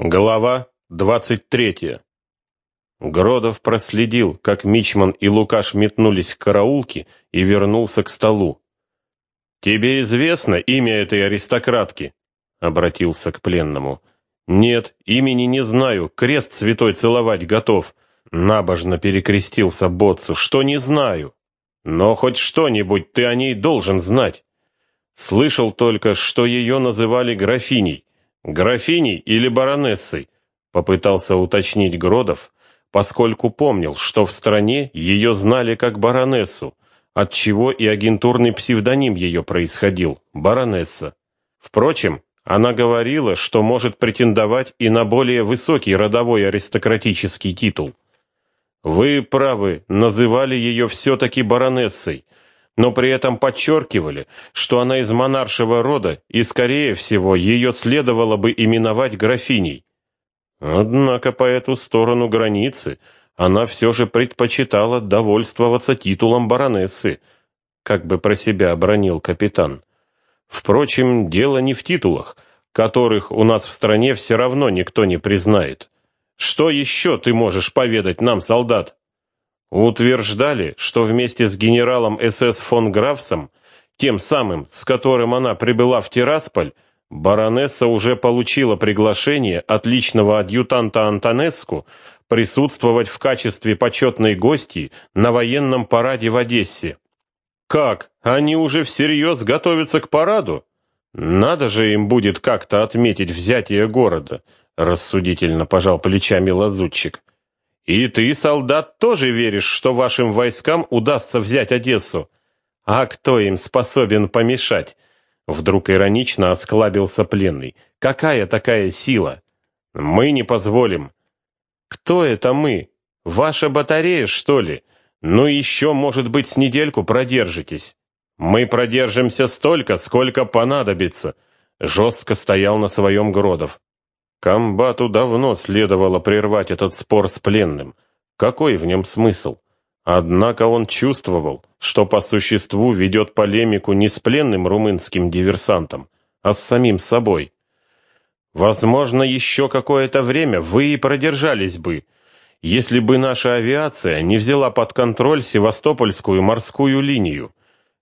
Глава двадцать третья. Гродов проследил, как Мичман и Лукаш метнулись к караулке и вернулся к столу. «Тебе известно имя этой аристократки?» — обратился к пленному. «Нет, имени не знаю, крест святой целовать готов», — набожно перекрестился Боцу, — «что не знаю. Но хоть что-нибудь ты о ней должен знать. Слышал только, что ее называли графиней. Графиней или баронессой? Попытался уточнить Гродов, поскольку помнил, что в стране ее знали как баронессу, отчего и агентурный псевдоним ее происходил баронесса. Впрочем, она говорила, что может претендовать и на более высокий родовой аристократический титул. Вы правы, называли ее все-таки баронессой, но при этом подчеркивали, что она из монаршего рода, и, скорее всего, ее следовало бы именовать графиней. Однако по эту сторону границы она все же предпочитала довольствоваться титулом баронессы, как бы про себя обронил капитан. Впрочем, дело не в титулах, которых у нас в стране все равно никто не признает. Что еще ты можешь поведать нам, солдат? Утверждали, что вместе с генералом СС фон Графсом, тем самым, с которым она прибыла в Тирасполь, баронесса уже получила приглашение от личного адъютанта Антонеску присутствовать в качестве почетной гости на военном параде в Одессе. Как? Они уже всерьез готовятся к параду? Надо же им будет как-то отметить взятие города, рассудительно пожал плечами лазутчик. И ты, солдат, тоже веришь, что вашим войскам удастся взять Одессу? А кто им способен помешать? Вдруг иронично осклабился пленный. Какая такая сила? Мы не позволим. Кто это мы? Ваша батарея, что ли? Ну еще, может быть, с недельку продержитесь. Мы продержимся столько, сколько понадобится. Жестко стоял на своем Гродов. Комбату давно следовало прервать этот спор с пленным. Какой в нем смысл? Однако он чувствовал, что по существу ведет полемику не с пленным румынским диверсантом, а с самим собой. Возможно, еще какое-то время вы и продержались бы, если бы наша авиация не взяла под контроль Севастопольскую морскую линию.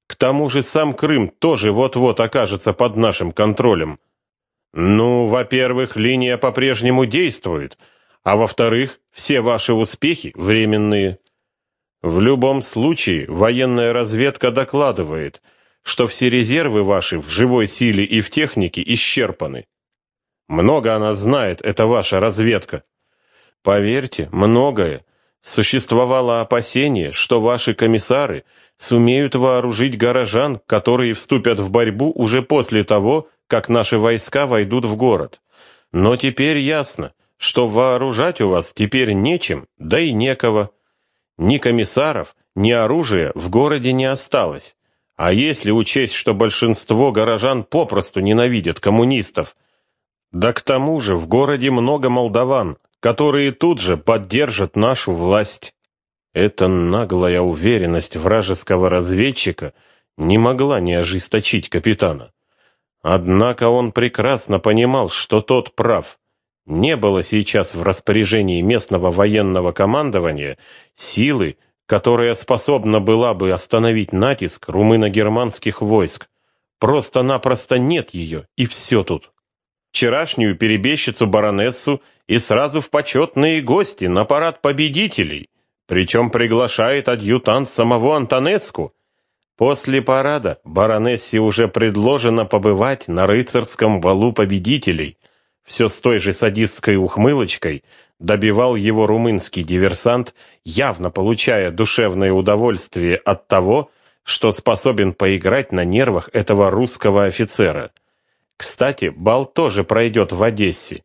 К тому же сам Крым тоже вот-вот окажется под нашим контролем. Ну, во-первых, линия по-прежнему действует, а во-вторых, все ваши успехи временные. В любом случае, военная разведка докладывает, что все резервы ваши в живой силе и в технике исчерпаны. Много она знает, это ваша разведка. Поверьте, многое. Существовало опасение, что ваши комиссары сумеют вооружить горожан, которые вступят в борьбу уже после того, как наши войска войдут в город. Но теперь ясно, что вооружать у вас теперь нечем, да и некого. Ни комиссаров, ни оружия в городе не осталось. А если учесть, что большинство горожан попросту ненавидят коммунистов, да к тому же в городе много молдаван, которые тут же поддержат нашу власть. Эта наглая уверенность вражеского разведчика не могла не ожесточить капитана. Однако он прекрасно понимал, что тот прав. Не было сейчас в распоряжении местного военного командования силы, которая способна была бы остановить натиск румыно-германских войск. Просто-напросто нет ее, и все тут. Вчерашнюю перебежчицу баронессу и сразу в почетные гости на парад победителей, причем приглашает адъютант самого Антонеску, После парада баронессе уже предложено побывать на рыцарском валу победителей. Все с той же садистской ухмылочкой добивал его румынский диверсант, явно получая душевное удовольствие от того, что способен поиграть на нервах этого русского офицера. Кстати, бал тоже пройдет в Одессе,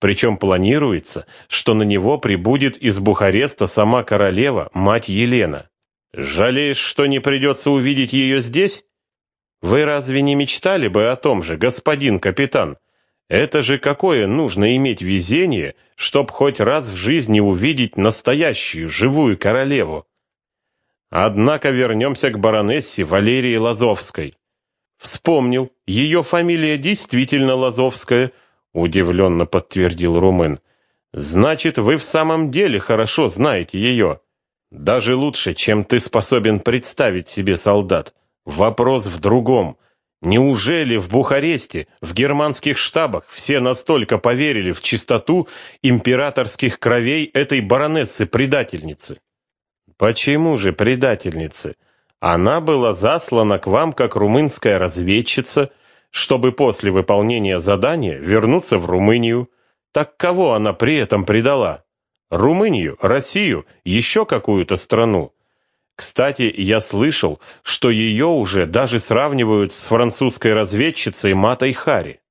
причем планируется, что на него прибудет из Бухареста сама королева, мать Елена. Жалеешь, что не придется увидеть ее здесь? Вы разве не мечтали бы о том же, господин капитан? Это же какое нужно иметь везение, чтоб хоть раз в жизни увидеть настоящую живую королеву. Однако вернемся к баронессе Валерии Лазовской. Вспомнил, ее фамилия действительно Лазовская. удивленно подтвердил румын. Значит, вы в самом деле хорошо знаете ее. Даже лучше, чем ты способен представить себе, солдат. Вопрос в другом. Неужели в Бухаресте, в германских штабах все настолько поверили в чистоту императорских кровей этой баронессы-предательницы? Почему же предательницы? Она была заслана к вам как румынская разведчица, чтобы после выполнения задания вернуться в Румынию. Так кого она при этом предала? Румынию, Россию, еще какую-то страну? Кстати, я слышал, что ее уже даже сравнивают с французской разведчицей Матой Хари.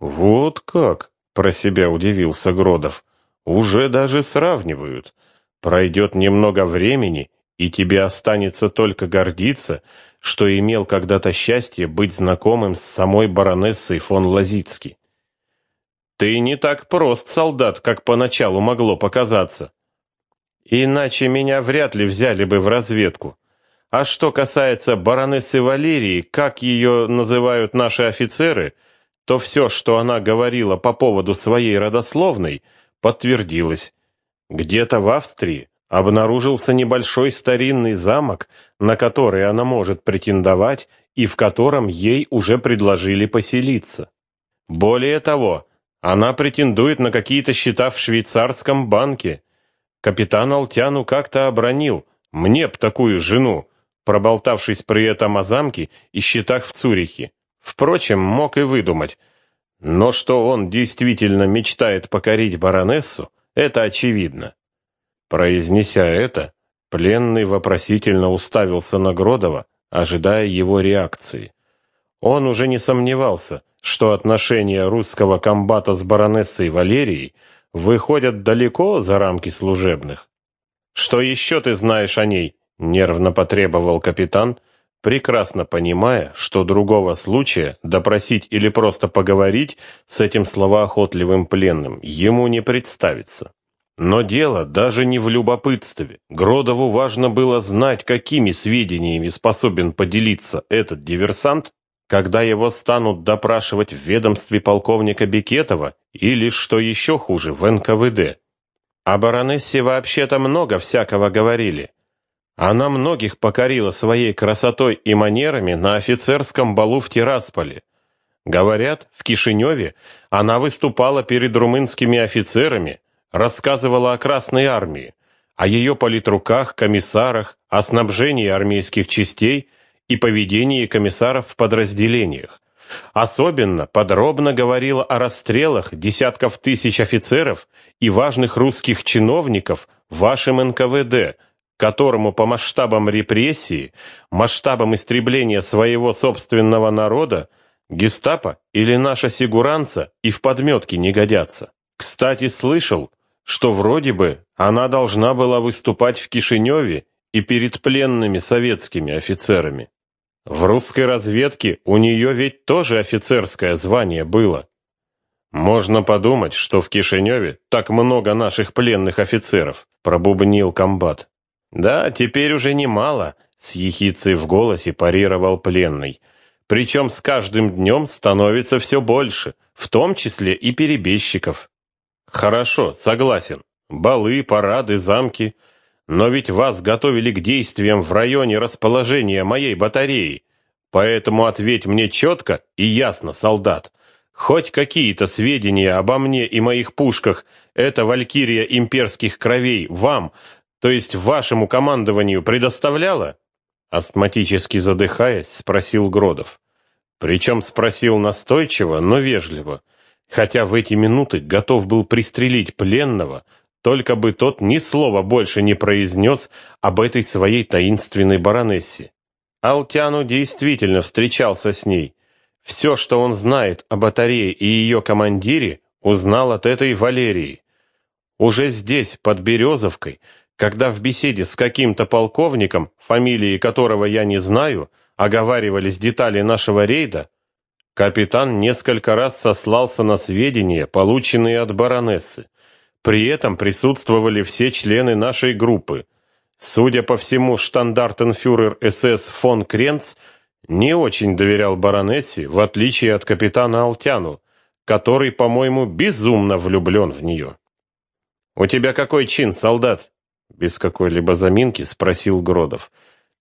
Вот как, про себя удивился Гродов. Уже даже сравнивают. Пройдет немного времени, и тебе останется только гордиться, что имел когда-то счастье быть знакомым с самой баронессой фон Лазицки. Ты не так прост, солдат, как поначалу могло показаться. Иначе меня вряд ли взяли бы в разведку. А что касается баронессы Валерии, как ее называют наши офицеры, то все, что она говорила по поводу своей родословной, подтвердилось. Где-то в Австрии обнаружился небольшой старинный замок, на который она может претендовать и в котором ей уже предложили поселиться. Более того, она претендует на какие-то счета в швейцарском банке. Капитан Алтяну как-то обронил «мне б такую жену», проболтавшись при этом о замке и счетах в Цюрихе. Впрочем, мог и выдумать. Но что он действительно мечтает покорить баронессу, это очевидно. Произнеся это, пленный вопросительно уставился на Гродова, ожидая его реакции. Он уже не сомневался, что отношения русского комбата с баронессой Валерией выходят далеко за рамки служебных. «Что еще ты знаешь о ней?» — нервно потребовал капитан, прекрасно понимая, что другого случая допросить или просто поговорить с этим словоохотливым пленным ему не представится. Но дело даже не в любопытстве. Гродову важно было знать, какими сведениями способен поделиться этот диверсант, когда его станут допрашивать в ведомстве полковника Бекетова или, что еще хуже, в НКВД. О баронессе вообще-то много всякого говорили. Она многих покорила своей красотой и манерами на офицерском балу в Тирасполе. Говорят, в Кишиневе она выступала перед румынскими офицерами, рассказывала о Красной армии, о ее политруках, комиссарах, о снабжении армейских частей и поведении комиссаров в подразделениях. Особенно подробно говорила о расстрелах десятков тысяч офицеров и важных русских чиновников в вашем НКВД, которому по масштабам репрессии, масштабам истребления своего собственного народа, гестапо или наша сигуранца и в подметке не годятся. Кстати, слышал, что вроде бы она должна была выступать в Кишиневе и перед пленными советскими офицерами. В русской разведке у нее ведь тоже офицерское звание было. Можно подумать, что в Кишиневе так много наших пленных офицеров, пробубнил комбат. Да, теперь уже немало, с ехицей в голосе парировал пленный. Причем с каждым днем становится все больше, в том числе и перебежчиков. Хорошо, согласен. Балы, парады, замки. Но ведь вас готовили к действиям в районе расположения моей батареи. Поэтому ответь мне четко и ясно, солдат. Хоть какие-то сведения обо мне и моих пушках эта валькирия имперских кровей вам, то есть вашему командованию предоставляла? Астматически задыхаясь, спросил Гродов. Причем спросил настойчиво, но вежливо хотя в эти минуты готов был пристрелить пленного, только бы тот ни слова больше не произнес об этой своей таинственной баронессе. Алтяну действительно встречался с ней. Все, что он знает о батарее и ее командире, узнал от этой Валерии. Уже здесь, под Березовкой, когда в беседе с каким-то полковником, фамилии которого я не знаю, оговаривались детали нашего рейда, Капитан несколько раз сослался на сведения, полученные от баронессы. При этом присутствовали все члены нашей группы. Судя по всему, штандартенфюрер СС фон Кренц не очень доверял баронессе, в отличие от капитана Алтяну, который, по-моему, безумно влюблен в нее. «У тебя какой чин, солдат?» Без какой-либо заминки спросил Гродов.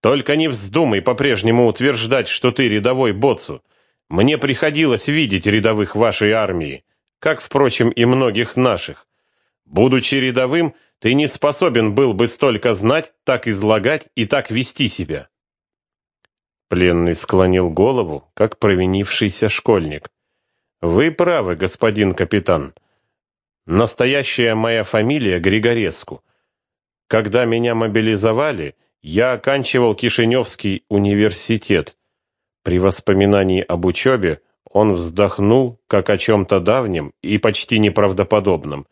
«Только не вздумай по-прежнему утверждать, что ты рядовой боцу. Мне приходилось видеть рядовых вашей армии, как, впрочем, и многих наших. Будучи рядовым, ты не способен был бы столько знать, так излагать и так вести себя». Пленный склонил голову, как провинившийся школьник. «Вы правы, господин капитан. Настоящая моя фамилия Григореску. Когда меня мобилизовали, я оканчивал Кишиневский университет. При воспоминании об учебе он вздохнул, как о чем-то давнем и почти неправдоподобном.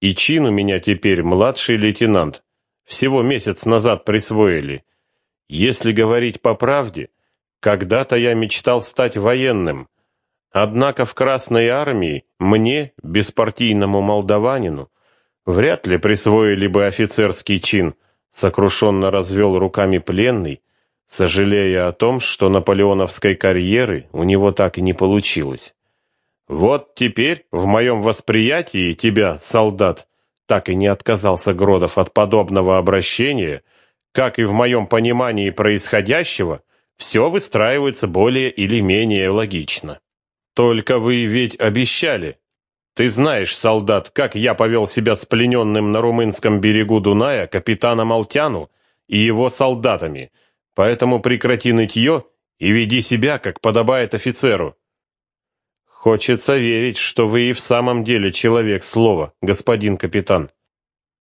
И чин у меня теперь младший лейтенант. Всего месяц назад присвоили. Если говорить по правде, когда-то я мечтал стать военным, Однако в Красной армии мне, беспартийному молдаванину, вряд ли присвоили бы офицерский чин, сокрушенно развел руками пленный, сожалея о том, что наполеоновской карьеры у него так и не получилось. Вот теперь в моем восприятии тебя, солдат, так и не отказался Гродов от подобного обращения, как и в моем понимании происходящего, все выстраивается более или менее логично. Только вы ведь обещали. Ты знаешь, солдат, как я повел себя с плененным на румынском берегу Дуная капитаном Алтяну и его солдатами, поэтому прекрати нытье и веди себя, как подобает офицеру. Хочется верить, что вы и в самом деле человек слова, господин капитан.